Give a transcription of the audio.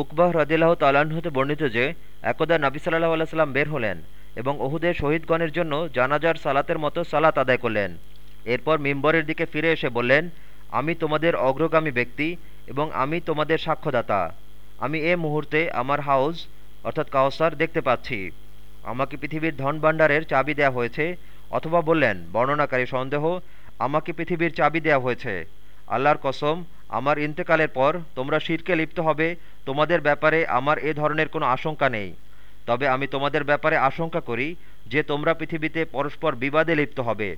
উকবাহ রদিল্লাহ হতে বর্ণিত যে, একদা নাবি সাল্লাহ আলাইসাল্লাম বের হলেন এবং ওহুদের শহীদগণের জন্য জানাজার সালাতের মতো সালাত আদায় করলেন। এরপর মিম্বরের দিকে ফিরে এসে বললেন, আমি তোমাদের অগ্রগামী ব্যক্তি এবং আমি তোমাদের সাক্ষ্যদাতা। আমি এ মুহূর্তে আমার হাউস, অর্থাৎ কাউসার দেখতে পাচ্ছি। আমাকে পৃথিবীর ধন ভাণ্ডারের চাবি দেওয়া হয়েছে, অথবা বললেন, বর্ণনাকারী সন্দেহ, আমাকে পৃথিবীর চাবি দেওয়া হয়েছে। আল্লাহর কসম, আমার ইন্তেকালের পর তোমরা শিরকে লিপ্ত হবে তোমাদের ব্যাপারে আমার এ ধরনের কোনো আশঙ্কা নেই। তবে আমি তোমাদের ব্যাপারে আশঙ্কা করি যে তোমরা পৃথিবীতে পরস্পর বিবাদে লিপ্ত হবে।